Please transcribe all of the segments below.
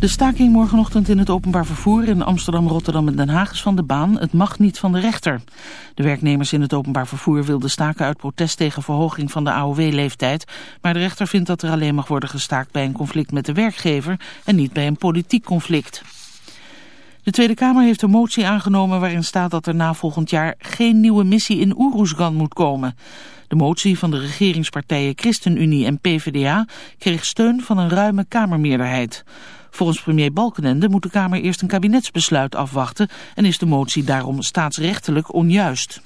De staking morgenochtend in het openbaar vervoer in Amsterdam, Rotterdam en Den Haag is van de baan. Het mag niet van de rechter. De werknemers in het openbaar vervoer wilden staken uit protest tegen verhoging van de AOW-leeftijd. Maar de rechter vindt dat er alleen mag worden gestaakt bij een conflict met de werkgever en niet bij een politiek conflict. De Tweede Kamer heeft een motie aangenomen waarin staat dat er na volgend jaar geen nieuwe missie in Oeroesgan moet komen. De motie van de regeringspartijen ChristenUnie en PvdA kreeg steun van een ruime Kamermeerderheid. Volgens premier Balkenende moet de Kamer eerst een kabinetsbesluit afwachten en is de motie daarom staatsrechtelijk onjuist.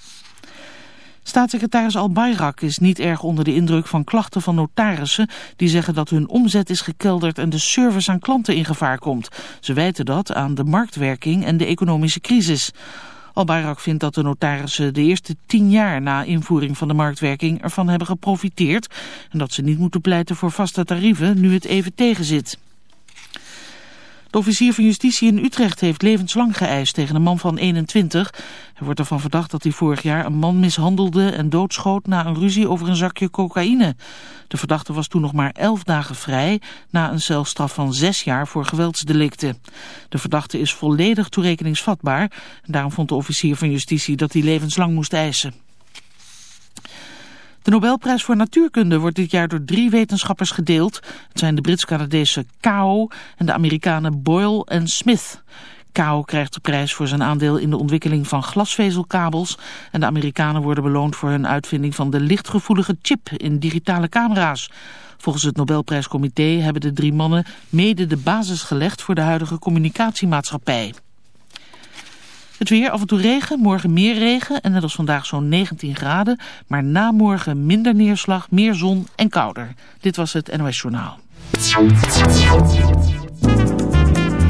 Staatssecretaris Al-Bayrak is niet erg onder de indruk van klachten van notarissen die zeggen dat hun omzet is gekelderd en de service aan klanten in gevaar komt. Ze wijten dat aan de marktwerking en de economische crisis. Al-Bayrak vindt dat de notarissen de eerste tien jaar na invoering van de marktwerking ervan hebben geprofiteerd en dat ze niet moeten pleiten voor vaste tarieven nu het even tegenzit. De officier van justitie in Utrecht heeft levenslang geëist tegen een man van 21. Hij wordt ervan verdacht dat hij vorig jaar een man mishandelde en doodschoot na een ruzie over een zakje cocaïne. De verdachte was toen nog maar elf dagen vrij na een celstraf van zes jaar voor geweldsdelicten. De verdachte is volledig toerekeningsvatbaar en daarom vond de officier van justitie dat hij levenslang moest eisen. De Nobelprijs voor Natuurkunde wordt dit jaar door drie wetenschappers gedeeld. Het zijn de Brits-Canadese Kao en de Amerikanen Boyle en Smith. Kao krijgt de prijs voor zijn aandeel in de ontwikkeling van glasvezelkabels. En de Amerikanen worden beloond voor hun uitvinding van de lichtgevoelige chip in digitale camera's. Volgens het Nobelprijscomité hebben de drie mannen mede de basis gelegd voor de huidige communicatiemaatschappij. Het weer, af en toe regen, morgen meer regen en net als vandaag zo'n 19 graden. Maar na morgen minder neerslag, meer zon en kouder. Dit was het NOS Journaal.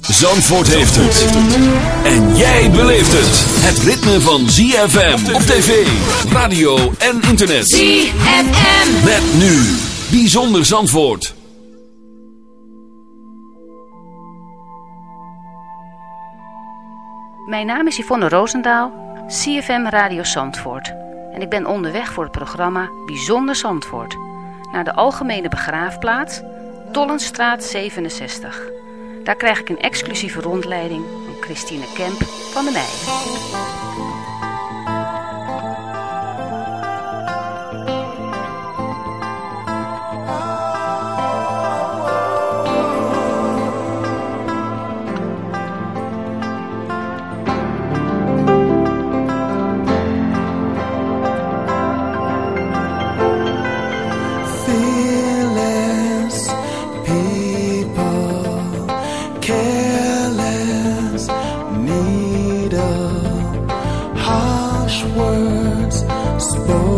Zandvoort heeft het. En jij beleeft het. Het ritme van ZFM op tv, radio en internet. ZFM. Met nu. Bijzonder Zandvoort. Mijn naam is Yvonne Roosendaal, CFM Radio Zandvoort. En ik ben onderweg voor het programma Bijzonder Zandvoort. Naar de Algemene Begraafplaats, Tollenstraat 67. Daar krijg ik een exclusieve rondleiding van Christine Kemp van de Meij. Oh.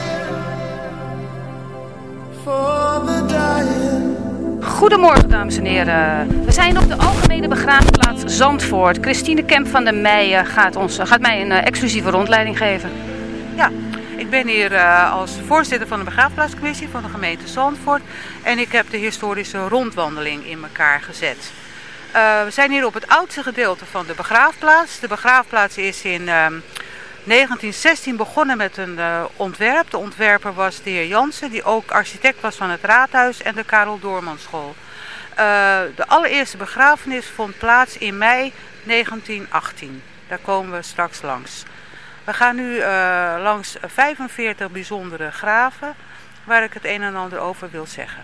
Goedemorgen dames en heren. We zijn op de Algemene Begraafplaats Zandvoort. Christine Kemp van der Meijen gaat, ons, gaat mij een eh, exclusieve rondleiding geven. Ja, ik ben hier eh, als voorzitter van de begraafplaatscommissie van de gemeente Zandvoort. En ik heb de historische rondwandeling in elkaar gezet. Eh, we zijn hier op het oudste gedeelte van de begraafplaats. De begraafplaats is in ehm, 1916 begonnen met een eh, ontwerp. De ontwerper was de heer Jansen, die ook architect was van het raadhuis en de Karel Doormanschool. Eh, de allereerste begrafenis vond plaats in mei 1918. Daar komen we straks langs. We gaan nu eh, langs 45 bijzondere graven waar ik het een en ander over wil zeggen.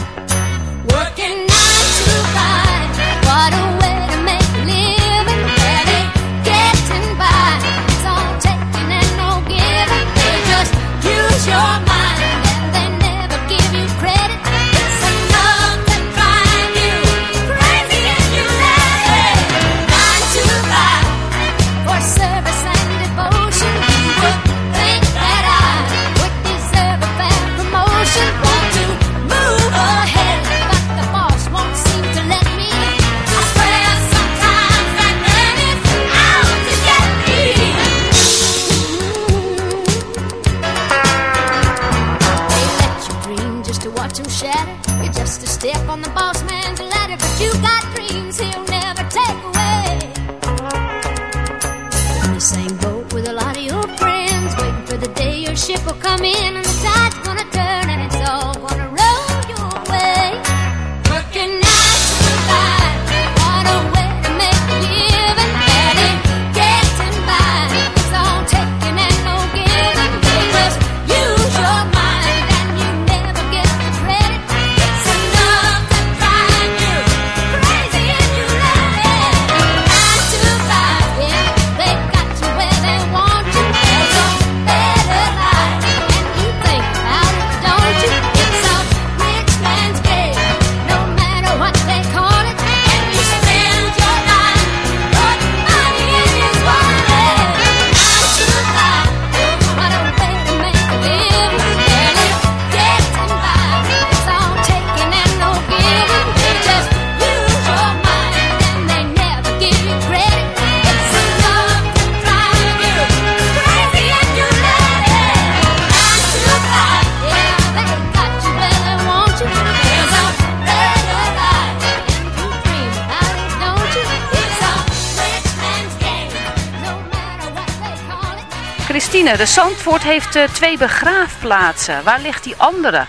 Christine, de Zandvoort heeft eh, twee begraafplaatsen. Waar ligt die andere?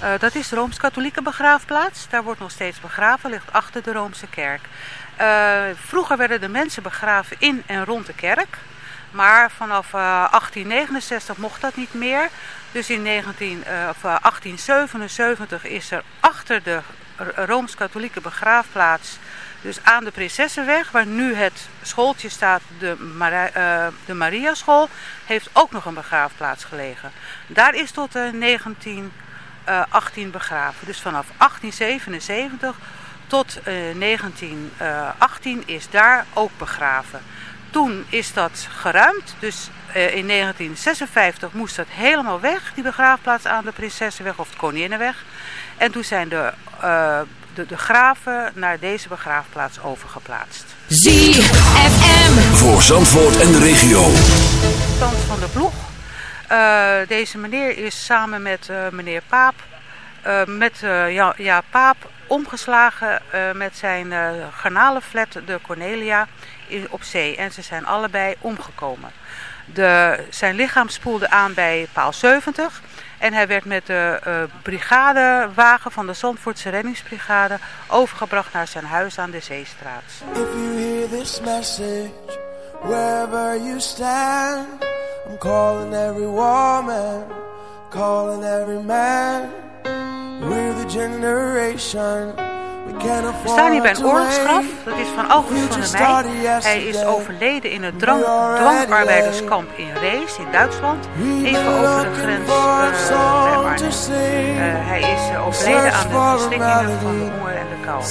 Eh, dat is de Rooms-Katholieke begraafplaats. Daar wordt nog steeds begraven, ligt achter de Roomse kerk. Eh, vroeger werden de mensen begraven in en rond de kerk. Maar vanaf eh, 1869 mocht dat niet meer. Dus in 19, eh, of, eh, 1877 is er achter de Rooms-Katholieke begraafplaats, dus aan de Prinsessenweg, waar nu het schooltje staat, de, Mari- eh, de Mariaschool, heeft ook nog een begraafplaats gelegen. Daar is tot eh, 1918 begraven. Dus vanaf 1877 tot eh, 1918 is daar ook begraven. Toen is dat geruimd, dus eh, in 1956 moest dat helemaal weg, die begraafplaats aan de Prinsessenweg of de Koninginnenweg. En toen zijn de, eh, de, de graven naar deze begraafplaats overgeplaatst. ZFM. Voor Zandvoort en de regio. Stand van de ploeg. Eh, deze meneer is samen met eh, meneer Paap, eh, met eh, ja, ja, Paap omgeslagen eh, met zijn eh garnalenflat, de Cornelia, in, op zee. En ze zijn allebei omgekomen. De, zijn lichaam spoelde aan bij paal 70 En hij werd met de uh, brigadewagen van de Zandvoortse reddingsbrigade overgebracht naar zijn huis aan de Zeestraat. If you hear this message, wherever you stand, I'm calling every woman, calling every man. We're the generation We staan hier bij een oorlogsgraf. Dat is van August van der Meij. Hij is overleden in het drang, dwangarbeiderskamp in Rees in Duitsland. Even over de grens uh, bij Arnhem. Uh, hij is uh, overleden aan de verslikkingen van de honger en de kou.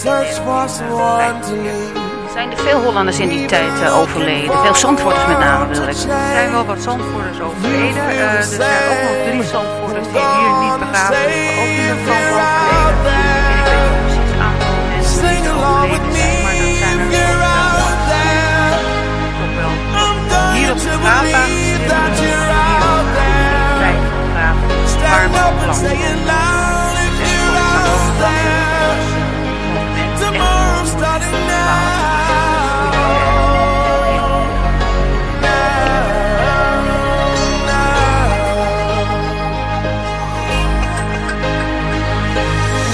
Zijn er veel Hollanders in die tijd uh, overleden? Veel Zandvoorters met name wil ik. Er zijn wel wat Zandvoorters overleden. Uh, er zijn ook nog drie Zandvoorters die hier niet begraven liggen. Ook in de overleden. i'm up and you're out there. Tomorrow's starting now.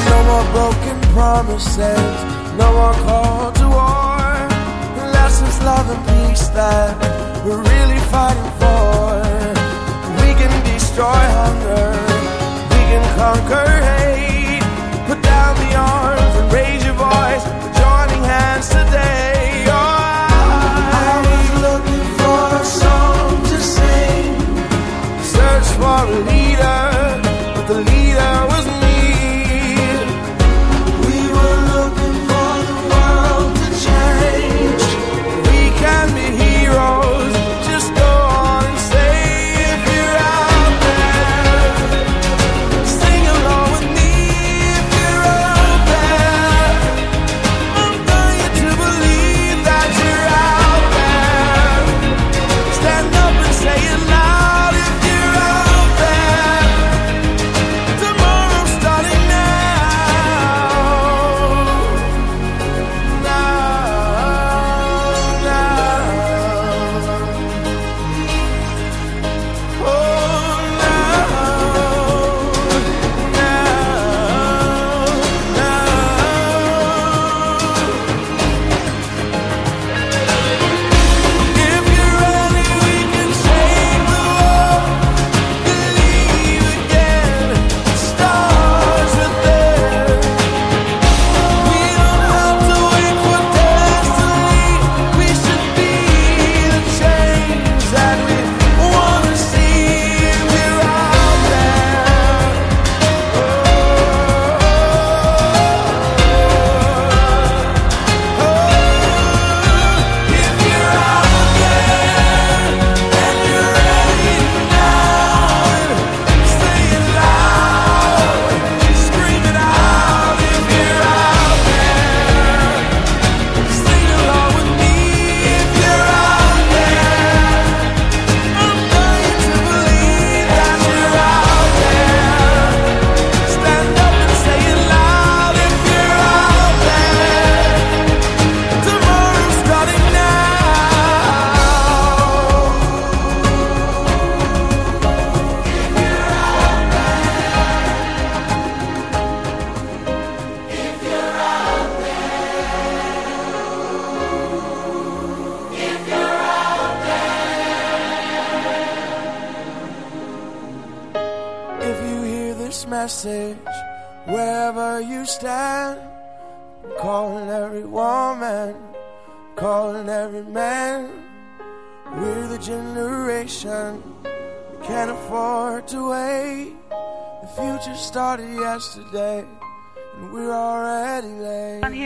No more broken promises, no more call to war. Lessons, love, and peace that we're really fighting for. We can destroy hunger, we can conquer hate. Put down the arms and raise your voice. We're joining hands today. Oh, I was looking for a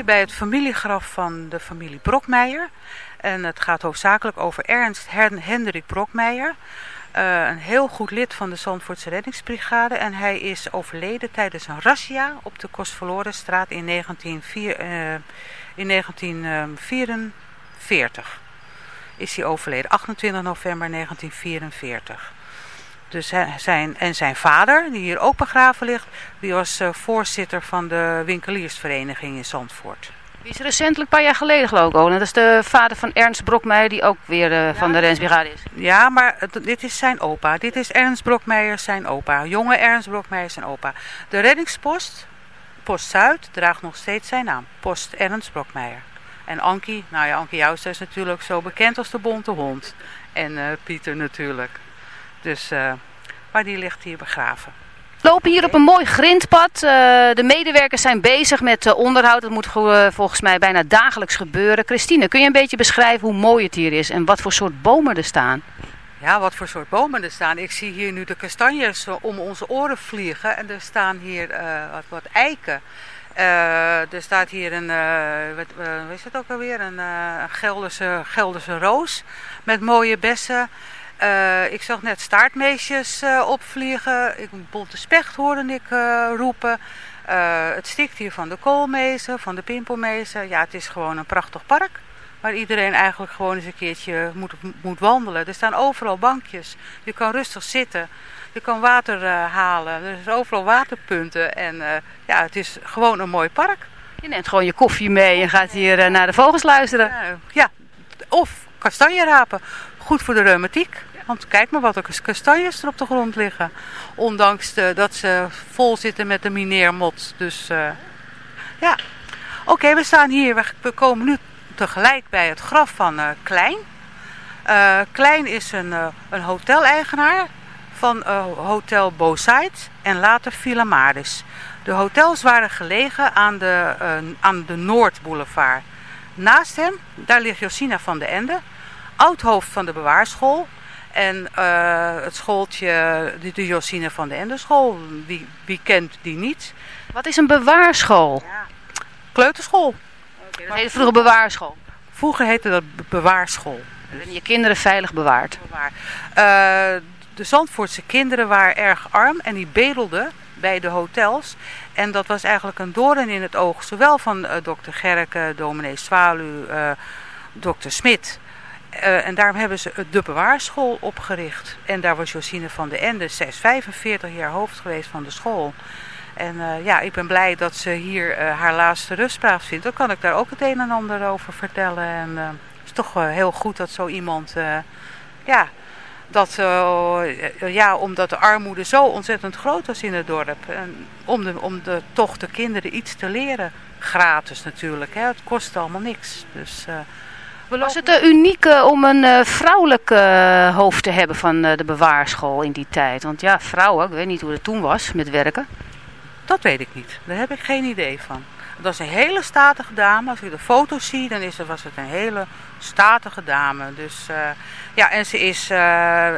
bij het familiegraf van de familie Brokmeijer. En het gaat hoofdzakelijk over Ernst Hendrik Brokmeijer. Uh, een heel goed lid van de Zandvoortse reddingsbrigade. En hij is overleden tijdens een razzia op de Kostverlorenstraat in, 1904, uh, in 1944. Is hij overleden, 28 november 1944. Dus zijn, en zijn vader, die hier ook begraven ligt, die was uh, voorzitter van de winkeliersvereniging in Zandvoort. Die is recentelijk een paar jaar geleden geloof ik ook. Dat is de vader van Ernst Brokmeijer die ook weer uh, van de Rensbrigade is. Ja, maar het, dit is zijn opa. Dit is Ernst Brokmeijer zijn opa. Jonge Ernst Brokmeijer zijn opa. De reddingspost, Post Zuid, draagt nog steeds zijn naam. Post Ernst Brokmeijer. En Ankie, nou ja, Ankie Jouster is natuurlijk zo bekend als de bonte hond. En uh, Pieter natuurlijk. Dus, uh, maar die ligt hier begraven. We lopen hier op een mooi grindpad. Uh, de medewerkers zijn bezig met uh, onderhoud. Dat moet volgens mij bijna dagelijks gebeuren. Christine, kun je een beetje beschrijven hoe mooi het hier is en wat voor soort bomen er staan? Ja, wat voor soort bomen er staan. Ik zie hier nu de kastanjes om onze oren vliegen. En er staan hier wat, wat, eiken. er staat hier een, wat, wat is het ook alweer? Een Gelderse, Gelderse roos met mooie bessen. Uh, ik zag net staartmeesjes uh, opvliegen. Ik, bonte specht hoorde ik uh, roepen. het stikt hier van de koolmezen, van de pimpelmezen. Ja, het is gewoon een prachtig park. Waar iedereen eigenlijk gewoon eens een keertje moet, moet wandelen. Er staan overal bankjes. Je kan rustig zitten. Je kan water halen. Er zijn overal waterpunten. En ja, het is gewoon een mooi park. Je neemt gewoon je koffie mee en gaat hier naar de vogels luisteren. ja, of kastanje rapen. Goed voor de reumatiek. Want kijk maar wat er kastanjes er op de grond liggen. Ondanks de, dat ze vol zitten met de mineermot. Dus uh, ja. Oké, we staan hier. We komen nu tegelijk bij het graf van uh, Klein. Klein is een, een hoteleigenaar van Hotel Bosait en later Villa Maris. De hotels waren gelegen aan de, aan de Noordboulevard. Naast hem, daar ligt Josina van de Ende, oud-hoofd van de bewaarschool. En uh, het schooltje, de, de Josine van de Endeschool, wie, wie kent die niet? Wat is een bewaarschool? Ja. Kleuterschool. Okay, dat heette vroeger bewaarschool. Vroeger heette dat bewaarschool. En je kinderen veilig bewaard. Bewaar. Uh, de Zandvoortse kinderen waren erg arm en die bedelden bij de hotels. En dat was eigenlijk een doorn in het oog, zowel van uh, dokter Gerke, dominee Swalu, dokter Smit... Uh, en daarom hebben ze de bewaarschool opgericht. En daar was Josine van de Ende. Zij is 45 jaar hoofd geweest van de school. En uh, ja, ik ben blij dat ze hier uh, haar laatste rustplaats vindt. Dan kan ik daar ook het een en ander over vertellen. En het is toch heel goed dat zo iemand... ja, dat, ja, omdat de armoede zo ontzettend groot was in het dorp. En om, de, om de, toch de kinderen iets te leren. Gratis natuurlijk. Hè. Het kost allemaal niks. Dus... Was het uh, uniek uh, om een uh, vrouwelijk hoofd te hebben van de bewaarschool in die tijd? Want ja, vrouwen, ik weet niet hoe het toen was met werken. Dat weet ik niet. Daar heb ik geen idee van. Dat was een hele statige dame. Als je de foto's ziet, dan is, was het een hele statige dame. Dus, ja, en ze is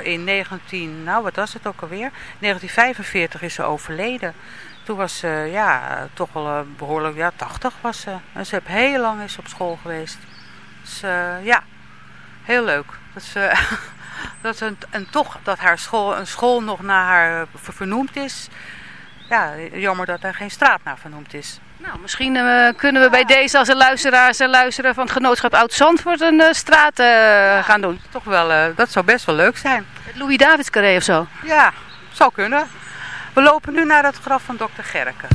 in 19, nou wat was het ook alweer? 1945 is ze overleden. Toen was ze, ja, toch wel behoorlijk, ja, 80 was ze. En ze heeft heel lang is op school geweest. Dus uh, ja, heel leuk. Dat uh, dat een, en toch dat haar school, een school nog naar haar vernoemd is. Ja, jammer dat er geen straat naar vernoemd is. Nou, misschien uh, kunnen we bij deze als een luisteraars en luisteren van het genootschap Oud-Zandvoort een straat ja, gaan doen. Toch wel, dat zou best wel leuk zijn. Het Louis Davids carré of zo? Ja, zou kunnen. We lopen nu naar het graf van dokter Gerke.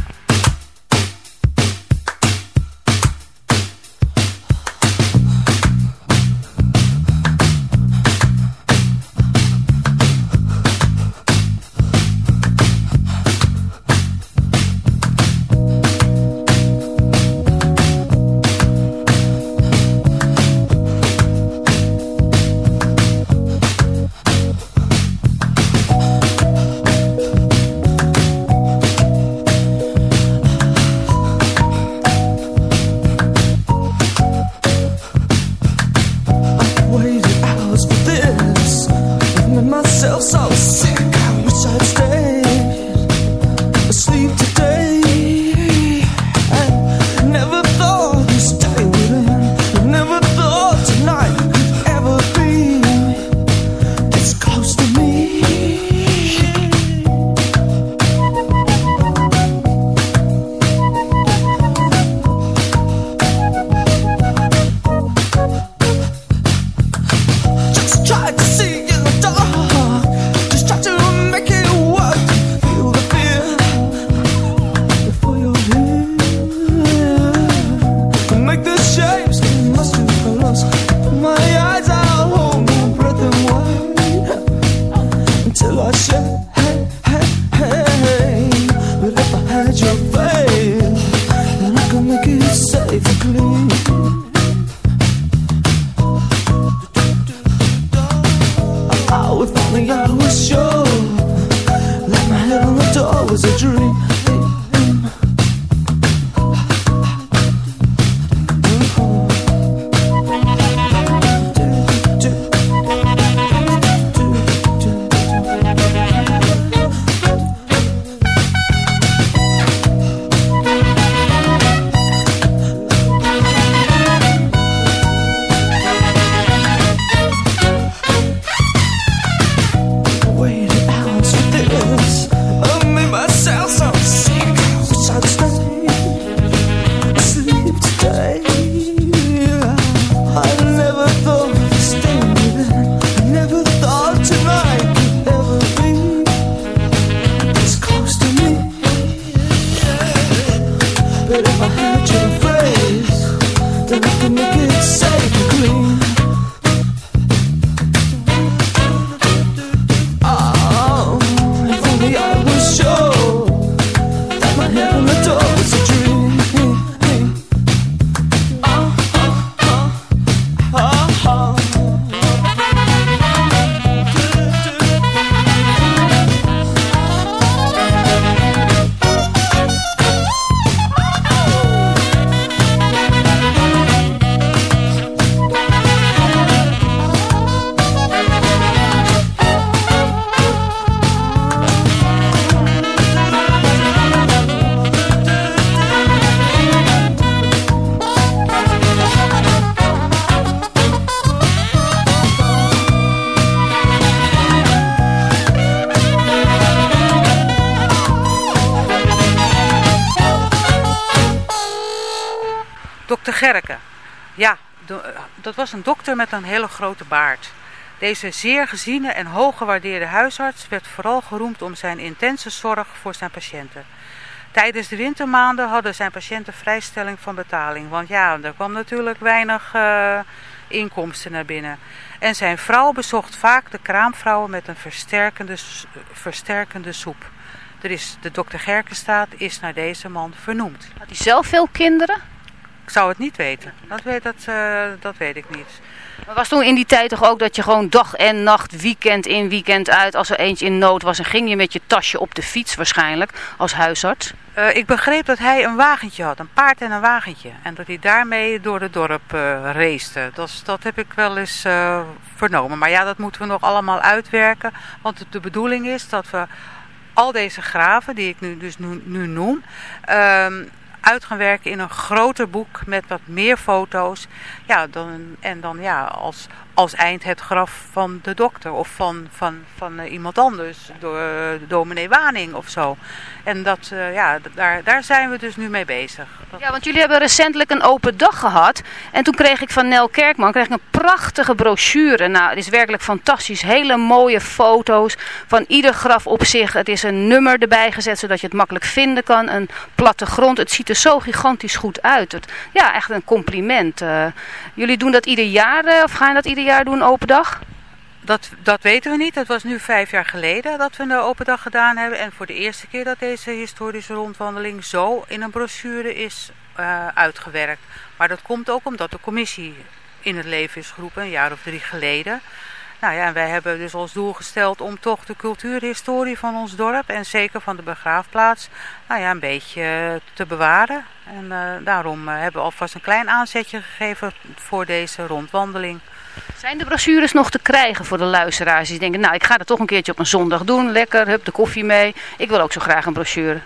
Ja, dat was een dokter met een hele grote baard. Deze zeer geziene en hooggewaardeerde huisarts werd vooral geroemd om zijn intense zorg voor zijn patiënten. Tijdens de wintermaanden hadden zijn patiënten vrijstelling van betaling. Want ja, er kwam natuurlijk weinig eh, inkomsten naar binnen. En zijn vrouw bezocht vaak de kraamvrouwen met een versterkende, versterkende soep. Er is, de dokter Gerkenstaat is naar deze man vernoemd. Had hij zelf veel kinderen? Ik zou het niet weten. Dat weet, dat, eh, dat weet ik niet. Maar was toen in die tijd toch ook dat je gewoon dag en nacht, weekend in, weekend uit, als er eentje in nood was, en ging je met je tasje op de fiets waarschijnlijk, als huisarts? Eh, ik begreep dat hij een wagentje had, een paard en een wagentje. En dat hij daarmee door het dorp eh raceerde. Dat, dat heb ik wel eens vernomen. Maar ja, dat moeten we nog allemaal uitwerken. Want de bedoeling is dat we al deze graven, die ik nu, dus nu, nu noem, ehm, uit gaan werken in een groter boek met wat meer foto's. Ja, dan, en dan ja, als, als eind het graf van de dokter of van, van, van eh, iemand anders, door uh, dominee Waning of zo. En dat, uh, ja, daar, daar zijn we dus nu mee bezig. Ja, want jullie hebben recentelijk een open dag gehad. En toen kreeg ik van Nel Kerkman kreeg ik een prachtige brochure. Nou, het is werkelijk fantastisch. Hele mooie foto's van ieder graf op zich. Het is een nummer erbij gezet, zodat je het makkelijk vinden kan. Een platte grond. Het ziet er zo gigantisch goed uit. Het, ja, echt een compliment. Jullie doen dat ieder jaar, of gaan dat ieder jaar doen, open dag? Dat, dat weten we niet. Het was nu vijf jaar geleden dat we een open dag gedaan hebben. En voor de eerste keer dat deze historische rondwandeling zo in een brochure is uh, uitgewerkt. Maar dat komt ook omdat de commissie in het leven is geroepen, een jaar of drie geleden. Nou ja, en wij hebben dus als doel gesteld om toch de cultuurhistorie van ons dorp en zeker van de begraafplaats, nou ja, een beetje te bewaren. En uh, daarom uh, hebben we alvast een klein aanzetje gegeven voor deze rondwandeling. Zijn de brochures nog te krijgen voor de luisteraars die denken, nou ik ga dat toch een keertje op een zondag doen, lekker, hup de koffie mee. Ik wil ook zo graag een brochure.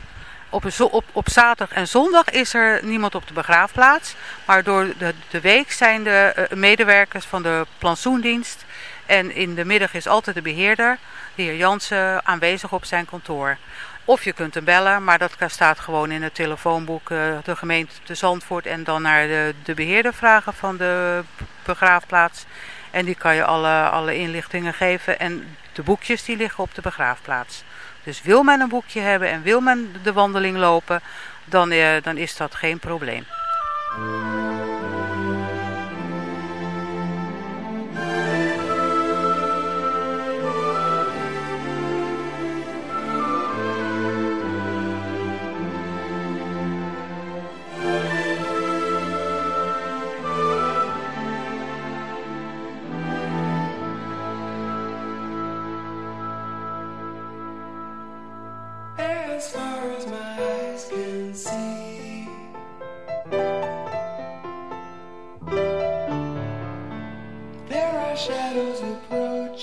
Op, een, op, op zaterdag en zondag is er niemand op de begraafplaats. Maar door de, de week zijn de uh, medewerkers van de plantsoendienst. En in de middag is altijd de beheerder, de heer Jansen, aanwezig op zijn kantoor. Of je kunt hem bellen, maar dat staat gewoon in het telefoonboek uh, de gemeente de Zandvoort. En dan naar de, de beheerder vragen van de begraafplaats. En die kan je alle, alle inlichtingen geven. En de boekjes die liggen op de begraafplaats. Dus wil men een boekje hebben en wil men de wandeling lopen, dan, uh, dan is dat geen probleem.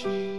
Church.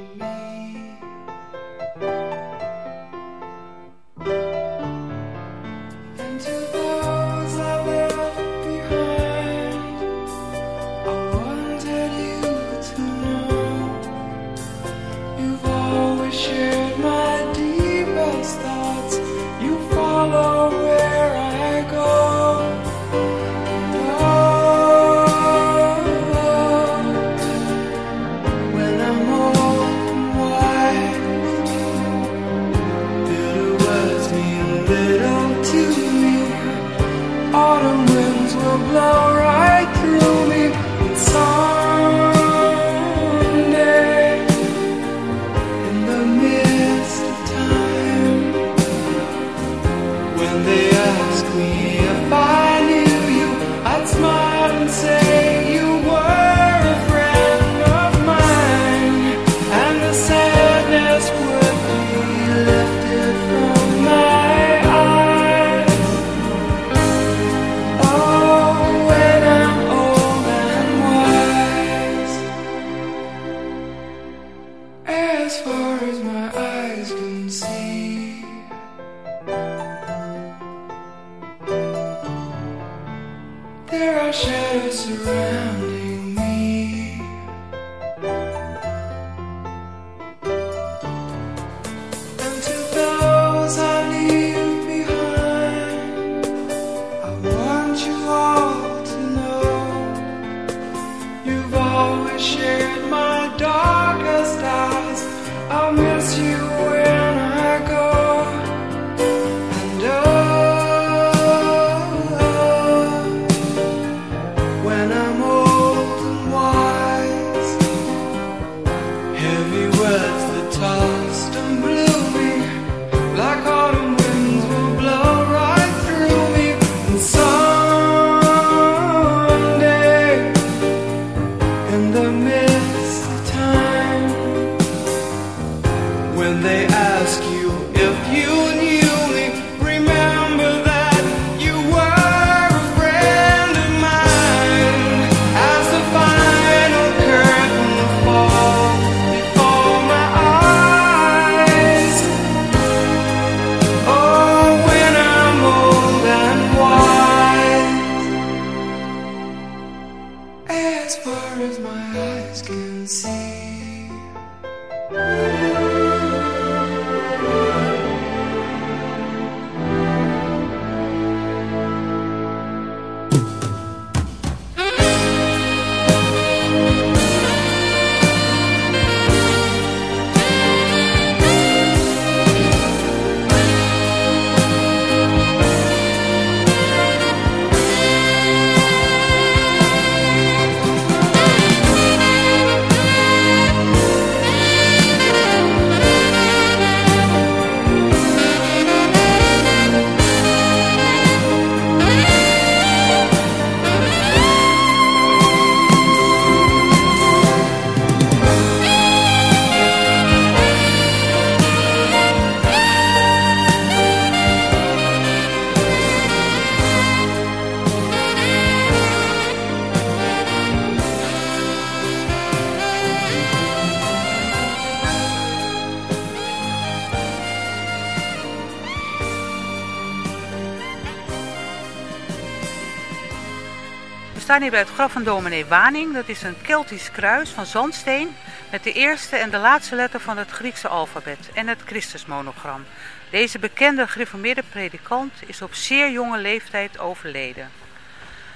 Staan hier bij het graf van dominee Waning. Dat is een Keltisch kruis van zandsteen met de eerste en de laatste letter van het Griekse alfabet en het Christusmonogram. Deze bekende gereformeerde predikant is op zeer jonge leeftijd overleden.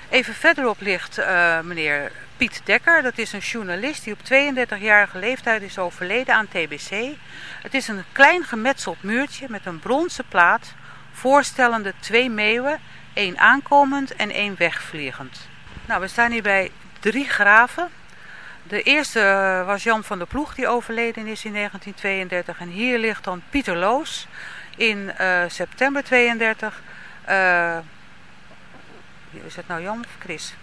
Even verderop ligt eh, meneer Piet Dekker. Dat is een journalist die op 32-jarige leeftijd is overleden aan TBC. Het is een klein gemetseld muurtje met een bronzen plaat voorstellende twee meeuwen, één aankomend en één wegvliegend. Nou, we staan hier bij drie graven. De eerste eh, was Jan van der Ploeg, die overleden is in 1932. En hier ligt dan Pieter Loos in eh, september 32. Eh, is het nou Jan of Chris?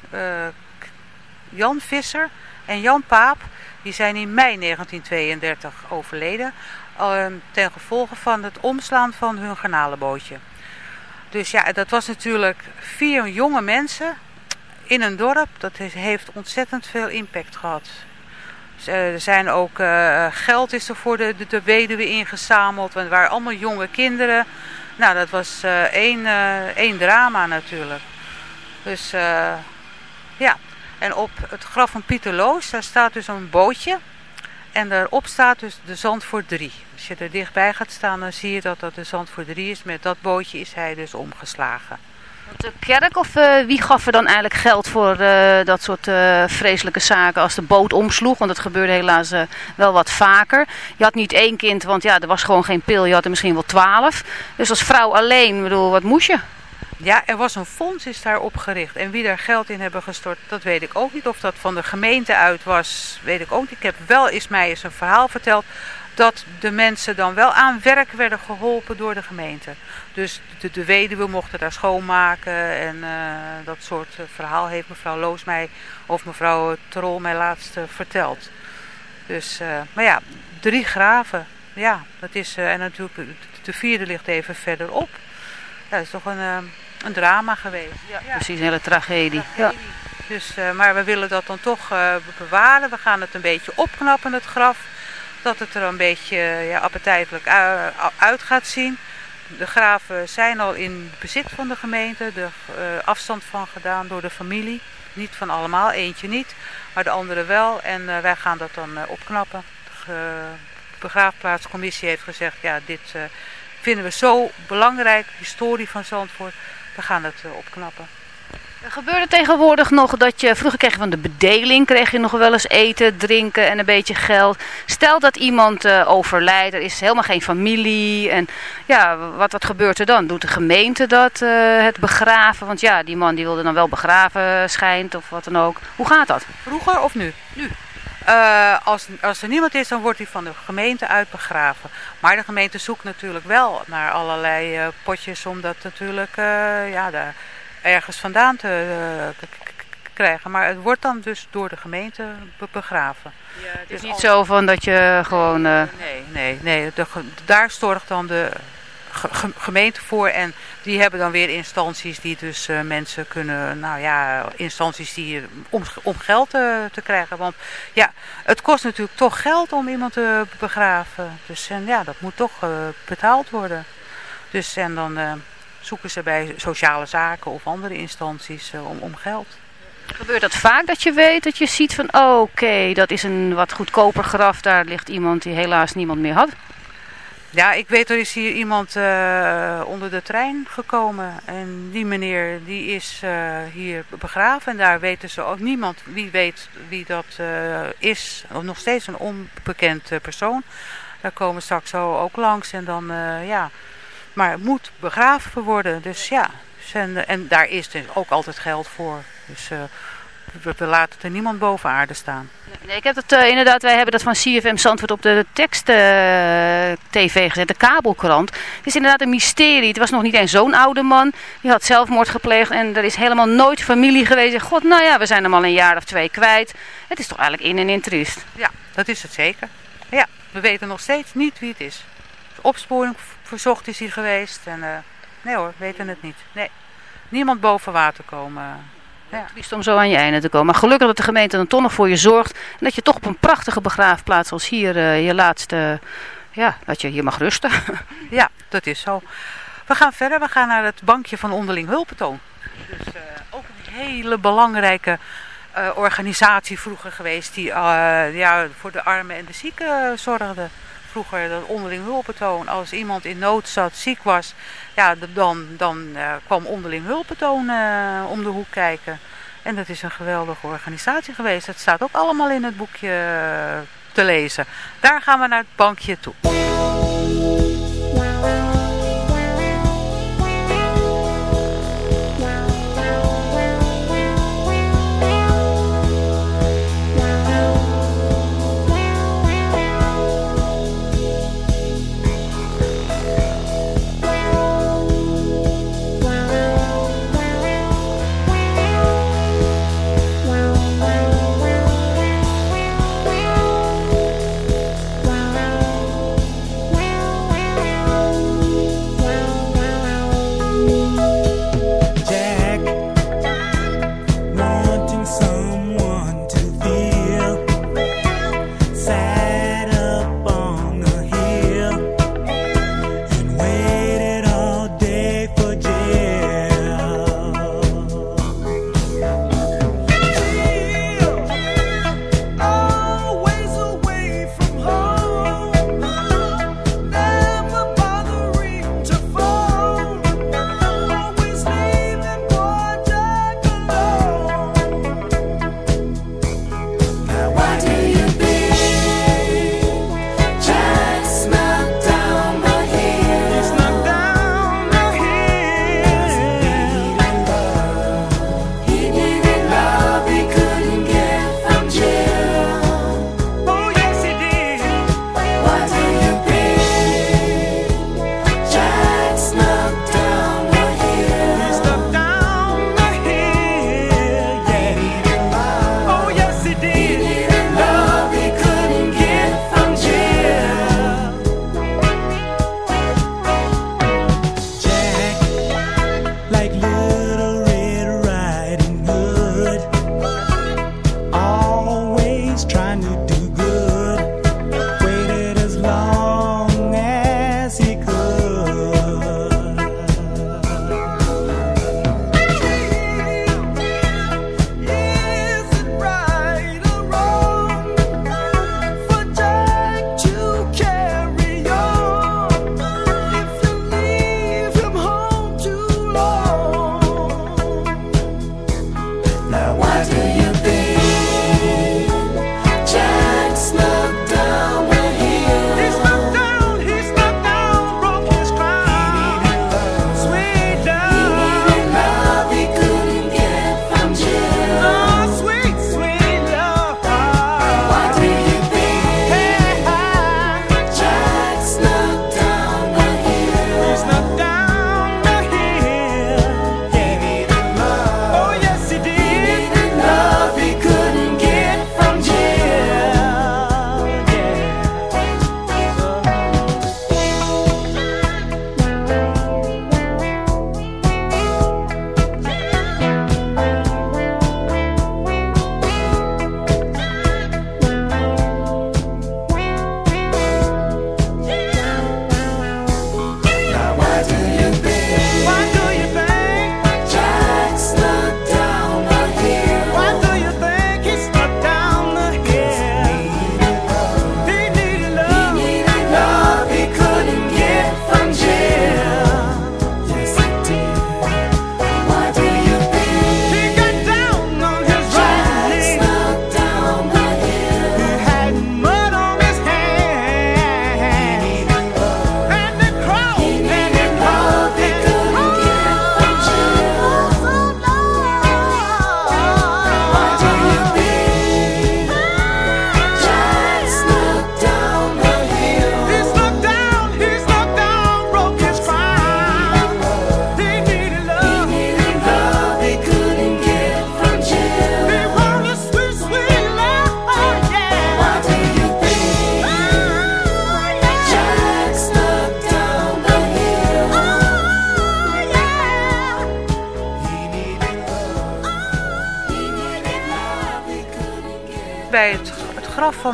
Jan Visser en Jan Paap, die zijn in mei 1932 overleden. eh, ten gevolge van het omslaan van hun garnalenbootje. Dus ja, dat was natuurlijk vier jonge mensen in een dorp. Dat heeft ontzettend veel impact gehad. Eh, er zijn ook eh, geld is er voor de, de, weduwe ingezameld. Want het waren allemaal jonge kinderen. Nou, dat was eh, één, één drama natuurlijk. Dus ja, en op het graf van Pieter Loos, daar staat dus een bootje. En daarop staat dus de Zandvoort 3. Als je er dichtbij gaat staan, dan zie je dat dat de Zandvoort 3 is. Met dat bootje is hij dus omgeslagen. De kerk of eh, wie gaf er dan eigenlijk geld voor eh, dat soort eh, vreselijke zaken als de boot omsloeg? Want dat gebeurde helaas wel wat vaker. Je had niet één kind, want ja, er was gewoon geen pil. Je had er misschien wel twaalf. Dus als vrouw alleen, bedoel, wat moest je? Ja, er was een fonds is daar opgericht. En wie daar geld in hebben gestort, dat weet ik ook niet. Of dat van de gemeente uit was, weet ik ook niet. Ik heb wel eens mij eens een verhaal verteld dat de mensen dan wel aan werk werden geholpen door de gemeente. Dus de, de weduwe mochten daar schoonmaken en eh, dat soort eh, verhaal heeft mevrouw Loos mij of mevrouw Trol mij laatst eh, verteld. Dus, maar ja, drie graven. Ja, dat is, en natuurlijk de, de vierde ligt even verderop. Ja, dat is toch een, een drama geweest. Ja. Precies, een hele tragedie. Ja. Dus, eh, maar we willen dat dan toch eh, bewaren. We gaan het een beetje opknappen, het graf. Dat het er een beetje eh, ja, appetijtelijk uit gaat zien. De graven zijn al in bezit van de gemeente. Er eh, afstand van gedaan door de familie. Niet van allemaal, eentje niet. Maar de andere wel. En wij gaan dat dan opknappen. De begraafplaatscommissie heeft gezegd, ja, dit vinden we zo belangrijk. Historie van Zandvoort. We gaan het eh, opknappen. Gebeurde tegenwoordig nog dat je, vroeger kreeg je van de bedeling, kreeg je nog wel eens eten, drinken en een beetje geld. Stel dat iemand eh, overlijdt, er is helemaal geen familie en ja, wat, wat gebeurt er dan? Doet de gemeente dat, eh, het begraven? Want ja, die man die wilde dan wel begraven schijnt of wat dan ook. Hoe gaat dat? Vroeger of nu? Nu. Als, als er niemand is, dan wordt hij van de gemeente uit begraven. Maar de gemeente zoekt natuurlijk wel naar allerlei eh, potjes om dat natuurlijk eh, ja, daar ergens vandaan te eh, krijgen. Maar het wordt dan dus door de gemeente be- begraven. Het is niet zo van dat je gewoon... eh, Nee, nee, nee. De, daar zorgt dan de gemeente voor. En die hebben dan weer instanties die dus eh, mensen kunnen, nou ja, instanties die om, om geld eh, te krijgen. Want ja, het kost natuurlijk toch geld om iemand te begraven. Dus en ja, dat moet toch eh, betaald worden. Dus en dan eh, zoeken ze bij sociale zaken of andere instanties eh, om, om geld. Gebeurt dat vaak dat je weet dat je ziet van oh, oké, dat is een wat goedkoper graf, daar ligt iemand die helaas niemand meer had? Ja, ik weet er is hier iemand eh, onder de trein gekomen. En die meneer die is eh, hier begraven. En daar weten ze ook niemand wie weet wie dat eh, is. Of nog steeds een onbekend persoon. Daar komen straks zo ook langs. En dan, ja. Maar het moet begraven worden. Dus ja. Dus en, en daar is dus ook altijd geld voor. Dus we, laten er niemand boven aarde staan. Nee, ik heb het eh, inderdaad, wij hebben dat van CFM Zandvoort op de tekst eh, tv gezet, de kabelkrant. Het is inderdaad een mysterie. Het was nog niet eens zo'n oude man. Die had zelfmoord gepleegd en er is helemaal nooit familie geweest. En God, nou ja, we zijn hem al een jaar of twee kwijt. Het is toch eigenlijk in en in triest. Ja, dat is het zeker. Ja, we weten nog steeds niet wie het is. Opsporing verzocht is hier geweest. En, eh, nee hoor, we weten het niet. Nee, niemand boven water komen. Ja. Triest om zo aan je einde te komen. Maar gelukkig dat de gemeente dan toch nog voor je zorgt. En dat je toch op een prachtige begraafplaats als hier eh, je laatste... ja, dat je hier mag rusten. Ja, dat is zo. We gaan verder. We gaan naar het bankje van onderling hulpentoon. Dus eh, ook een hele belangrijke eh, organisatie vroeger geweest. Die ja, voor de armen en de zieken zorgde. Vroeger dat onderling hulpentoon. Als iemand in nood zat, ziek was. Ja, dan, dan eh, kwam onderling hulpentoon eh, om de hoek kijken. En dat is een geweldige organisatie geweest. Dat staat ook allemaal in het boekje eh, te lezen. Daar gaan we naar het bankje toe.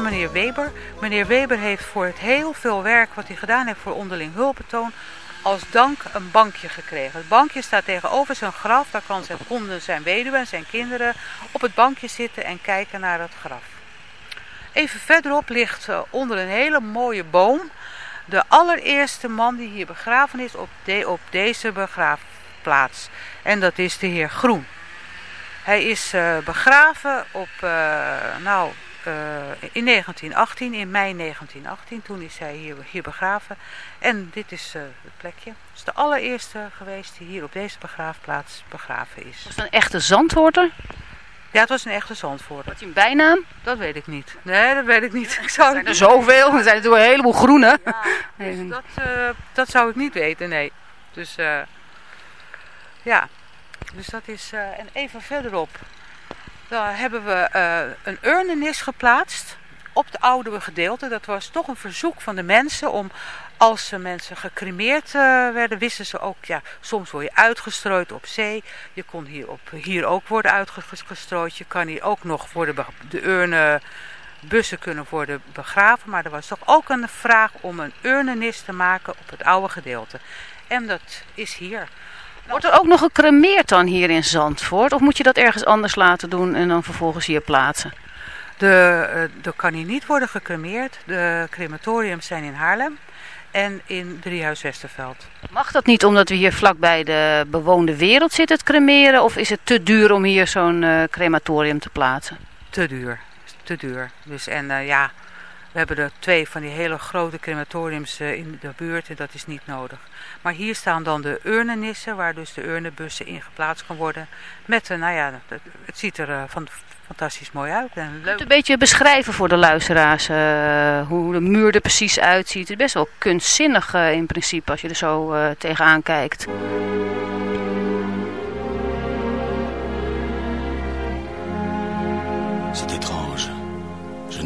Meneer Weber. Meneer Weber heeft voor het heel veel werk wat hij gedaan heeft voor onderling hulpbetoon als dank een bankje gekregen. Het bankje staat tegenover zijn graf. Daar kan zijn, konden zijn weduwe en zijn kinderen op het bankje zitten en kijken naar het graf. Even verderop ligt uh, onder een hele mooie boom de allereerste man die hier begraven is op, de, op deze begraafplaats. En dat is de heer Groen. Hij is uh, begraven op, uh, nou, in 1918, in mei 1918. Toen is hij hier, hier begraven. En dit is het plekje. Het is de allereerste geweest die hier op deze begraafplaats begraven is. Was het een echte zandhoorter? Ja, het was een echte zandvoorter. Had hij een bijnaam? Dat weet ik niet. Nee, dat weet ik niet. Ik zou er zijn er zoveel. Er zijn natuurlijk een heleboel groene. Ja, dus dat, uh, dat zou ik niet weten, nee. Dus uh, ja, dus dat is... Uh, en even verderop, daar hebben we een urnenis geplaatst op het oude gedeelte. Dat was toch een verzoek van de mensen om als mensen gecremeerd uh, werden, wisten ze ook, ja, soms word je uitgestrooid op zee. Je kon hier, op, hier ook worden uitgestrooid. Je kan hier ook nog worden, de urnen, bussen kunnen worden begraven. Maar er was toch ook een vraag om een urnenis te maken op het oude gedeelte. En dat is hier. Wordt er ook nog gecremeerd dan hier in Zandvoort? Of moet je dat ergens anders laten doen en dan vervolgens hier plaatsen? De, uh, er kan hier niet worden gecremeerd. De crematoriums zijn in Haarlem en in Driehuis Westerveld. Mag dat niet omdat we hier vlakbij de bewoonde wereld zitten het cremeren? Of is het te duur om hier zo'n uh, crematorium te plaatsen? Te duur, te duur. Dus en uh, ja, we hebben er twee van die hele grote crematoriums uh, in de buurt en dat is niet nodig. Maar hier staan dan de urnenissen waar dus de urnenbussen in geplaatst kan worden. Met, nou ja, het, ziet er van fantastisch mooi uit. En leuk. Een beetje beschrijven voor de luisteraars uh, hoe de muur er precies uitziet. Het is best wel kunstzinnig uh, in principe als je er zo uh, tegenaan kijkt.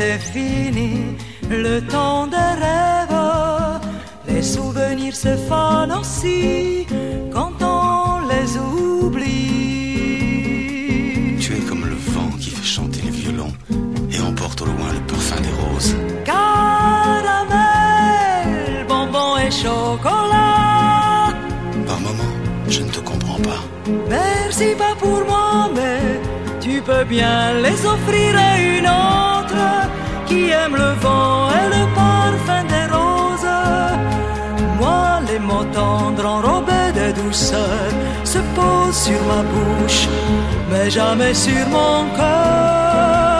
c'est fini, le temps des rêves. Les souvenirs se fanent aussi quand on les oublie. Tu es comme le vent qui fait chanter les violons et emporte au loin le parfum des roses. Caramel, bonbon et chocolat. Par moments, je ne te comprends pas. Merci pas pour moi, mais tu peux bien les offrir à une aime le vent et le parfum des roses. Moi, les mots tendres enrobés de douceur se posent sur ma bouche, mais jamais sur mon cœur.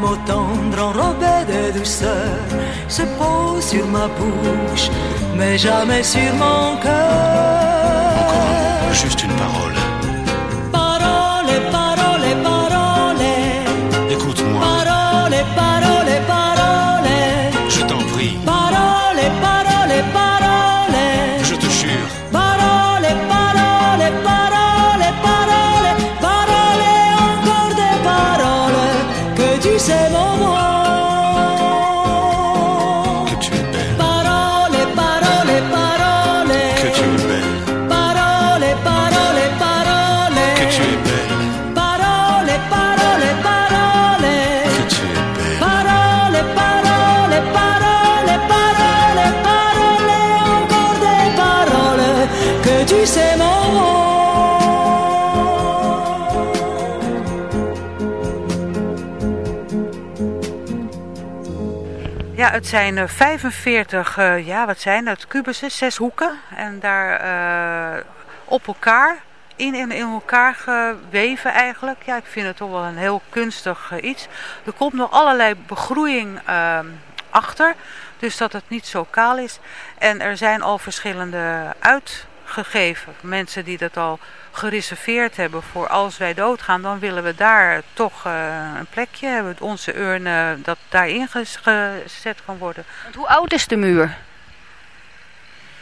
Mots tendres enrobés de douceur se posent sur ma bouche, mais jamais sur mon cœur. Juste une. Parole, Het zijn eh, 45, eh, ja wat zijn het, kubussen, zes hoeken. En daar eh, op elkaar, in en in elkaar geweven eigenlijk. Ja, ik vind het toch wel een heel kunstig eh, iets. Er komt nog allerlei begroeiing eh, achter, dus dat het niet zo kaal is. En er zijn al verschillende uitgegeven, mensen die dat al gereserveerd hebben voor als wij doodgaan, dan willen we daar toch eh, een plekje hebben. Onze urn eh, dat daarin gezet kan worden. Want hoe oud is de muur?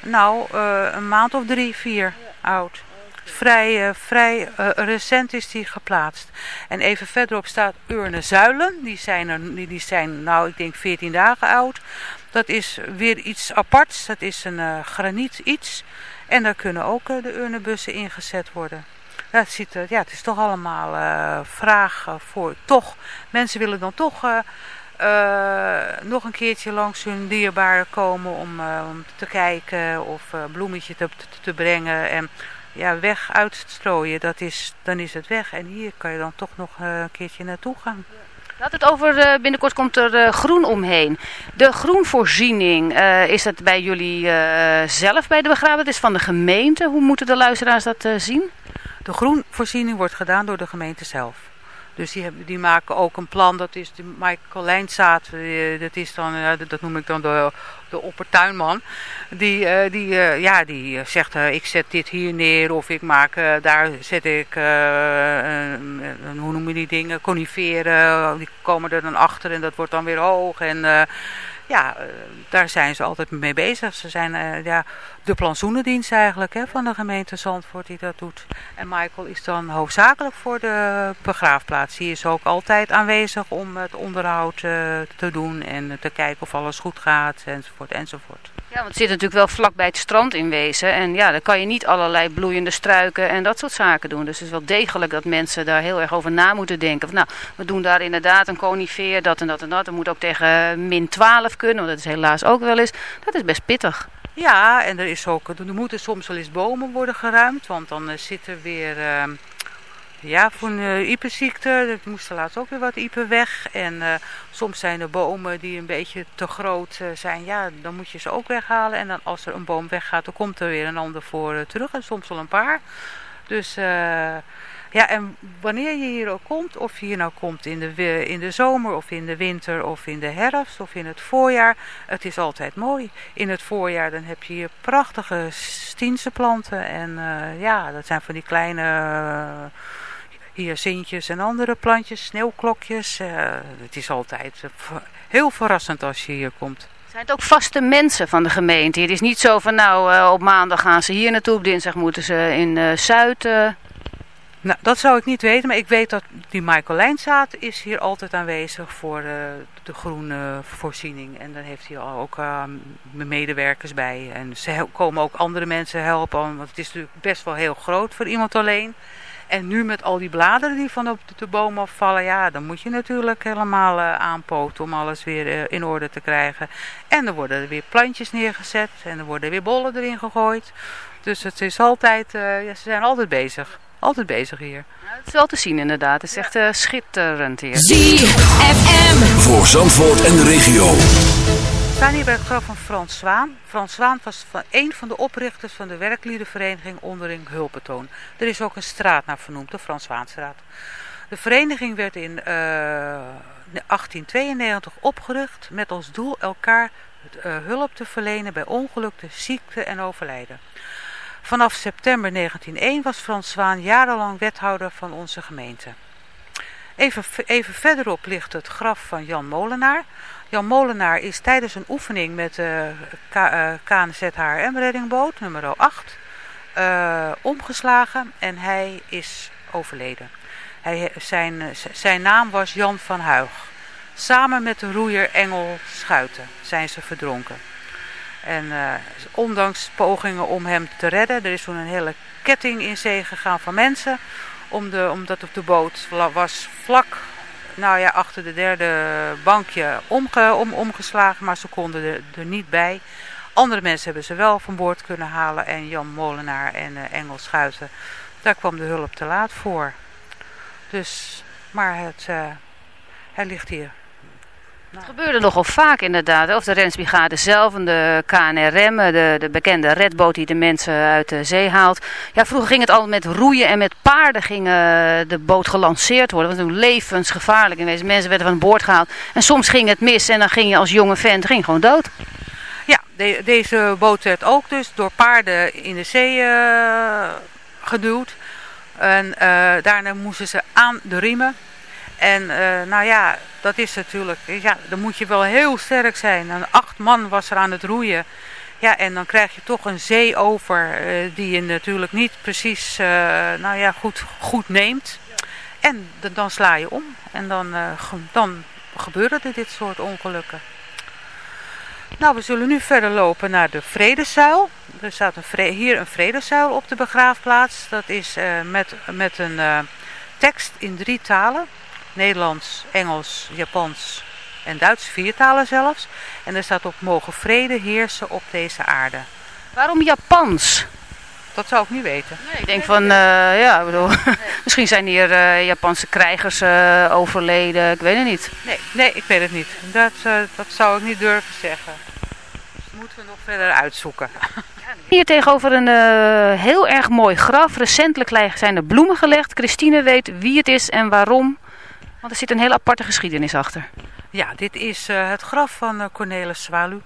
Nou, eh, een maand of drie, vier oud. Vrij, vrij recent is die geplaatst. En even verderop staat Urne Zuilen. Die zijn, er, die, die zijn, nou, ik denk 14 dagen oud. Dat is weer iets aparts. Dat is een graniet iets. En daar kunnen ook eh, de urnebussen ingezet worden. Ja, het, ziet ja, het is toch allemaal eh vraag eh, voor. Toch, mensen willen dan toch nog een keertje langs hun dierbaren komen om, om te kijken of bloemetje te, te, te brengen. En ja, weg uitstrooien, dat is, dan is het weg. En hier kan je dan toch nog een keertje naartoe gaan. Laat het over, eh, binnenkort komt er eh, groen omheen. De groenvoorziening, eh, is dat bij jullie zelf bij de begraafplaats? Is van de gemeente. Hoe moeten de luisteraars dat zien? De groenvoorziening wordt gedaan door de gemeente zelf. Dus die, hebben, die maken ook een plan, dat is de Michael Lijnzaad, eh, dat is dan, eh, dat- noem ik dan de, de oppertuinman. Die, eh, die, ja, die zegt, ik zet dit hier neer of ik maak, daar zet ik, hoe noem je die dingen, coniferen, die komen er dan achter en dat wordt dan weer hoog. En ja, eh, daar zijn ze altijd mee bezig. Ze zijn eh, ja, de plantsoenendienst eigenlijk hè, van de gemeente Zandvoort die dat doet. En Michael is dan hoofdzakelijk voor de begraafplaats. Die is ook altijd aanwezig om het onderhoud eh, te doen en te kijken of alles goed gaat enzovoort enzovoort. Ja, want het zit natuurlijk wel vlak bij het strand in wezen. En ja, dan kan je niet allerlei bloeiende struiken en dat soort zaken doen. Dus het is wel degelijk dat mensen daar heel erg over na moeten denken. Van, nou, we doen daar inderdaad een conifeer, dat en dat en dat. Dat moet ook tegen min 12 kunnen, want dat is helaas ook wel eens. Dat is best pittig. Ja, en er, is ook, er moeten soms wel eens bomen worden geruimd, want dan eh, zit er weer... eh, ja, voor een uh, iepenziekte. Er moesten laatst ook weer wat iepen weg. En eh, soms zijn er bomen die een beetje te groot eh, zijn. Ja, dan moet je ze ook weghalen. En dan als er een boom weggaat, dan komt er weer een ander voor eh, terug. En soms wel een paar. Dus eh, ja, en wanneer je hier ook komt, of je hier nou komt in de, in de zomer of in de winter of in de herfst of in het voorjaar, het is altijd mooi. In het voorjaar dan heb je hier prachtige stiense planten en eh, ja, dat zijn van die kleine uh, hyacintjes en andere plantjes, sneeuwklokjes. Uh, het is altijd heel verrassend als je hier komt. Zijn het ook vaste mensen van de gemeente? Het is niet zo van nou op maandag gaan ze hier naartoe, op dinsdag moeten ze in uh, Zuid. Nou, dat zou ik niet weten, maar ik weet dat die Michael Lijnzaad is hier altijd aanwezig voor uh, de groene voorziening. En dan heeft hij ook uh, medewerkers bij. En ze komen ook andere mensen helpen, want het is natuurlijk best wel heel groot voor iemand alleen. En nu met al die bladeren die van op de boom afvallen, ja, dan moet je natuurlijk helemaal uh, aanpoten om alles weer uh, in orde te krijgen. En er worden er weer plantjes neergezet en er worden weer bollen erin gegooid. Dus het is altijd, ja, ze zijn altijd bezig. Altijd bezig hier. Ja, het is wel te zien inderdaad. Het is echt uh, schitterend hier. ZFM. Voor Zandvoort en de regio. staan hier bij het graf van Frans Zwaan. Frans Zwaan was van een van de oprichters van de werkliedenvereniging Ondering Hulpetoon. Er is ook een straat naar vernoemd, de Frans Zwaanstraat. De vereniging werd in eh, 1892 opgericht met als doel elkaar eh, hulp te verlenen bij ongelukte, ziekte en overlijden. Vanaf september 1901 was Frans Zwaan jarenlang wethouder van onze gemeente. Even, even verderop ligt het graf van Jan Molenaar. Jan Molenaar is tijdens een oefening met de uh, KNZHRM reddingboot nummer 8 uh, omgeslagen en hij is overleden. Hij, zijn, zijn naam was Jan van Huig. Samen met de roeier Engel Schuiten zijn ze verdronken. En uh, ondanks pogingen om hem te redden, er is toen een hele ketting in zee gegaan van mensen. Om de, omdat op de boot was vlak nou ja, achter de derde bankje om, omgeslagen, maar ze konden er, er, niet bij. Andere mensen hebben ze wel van boord kunnen halen en Jan Molenaar en uh, Engel Schuiten, daar kwam de hulp te laat voor. Dus, maar het, uh, hij ligt hier. Het gebeurde nogal vaak inderdaad. Of de Rensbrigade zelf de KNRM, de, de bekende redboot die de mensen uit de zee haalt. Ja, vroeger ging het al met roeien en met paarden ging de boot gelanceerd worden. Was toen levensgevaarlijk. En deze mensen werden van boord gehaald. En soms ging het mis en dan ging je als jonge vent ging gewoon dood. Ja, de, deze boot werd ook dus door paarden in de zee uh, geduwd. En uh, daarna moesten ze aan de riemen. En uh, nou ja, dat is natuurlijk, ja, dan moet je wel heel sterk zijn. En acht man was er aan het roeien. Ja, en dan krijg je toch een zee over uh, die je natuurlijk niet precies, uh, nou ja, goed, goed neemt. En dan sla je om. En dan, dan gebeuren er dit soort ongelukken. Nou, we zullen nu verder lopen naar de Vredezuil. Er staat een hier een Vredezuil op de begraafplaats. Dat is met, met een tekst in drie talen. Nederlands, Engels, Japans en Duits, vier talen zelfs. En er staat op, mogen vrede heersen op deze aarde. Waarom Japans? Dat zou ik niet weten. Nee, ik denk van, uh, ja, ik bedoel, nee. misschien zijn hier uh, Japanse krijgers uh, overleden, ik weet het niet. Nee, nee ik weet het niet. Dat, dat zou ik niet durven zeggen. Dus dat moeten we nog verder uitzoeken. Hier tegenover een heel erg mooi graf. Recentelijk zijn er bloemen gelegd. Christine weet wie het is en waarom. Want er zit een heel aparte geschiedenis achter. Ja, dit is uh, het graf van uh, Cornelis Zwalu. Uh,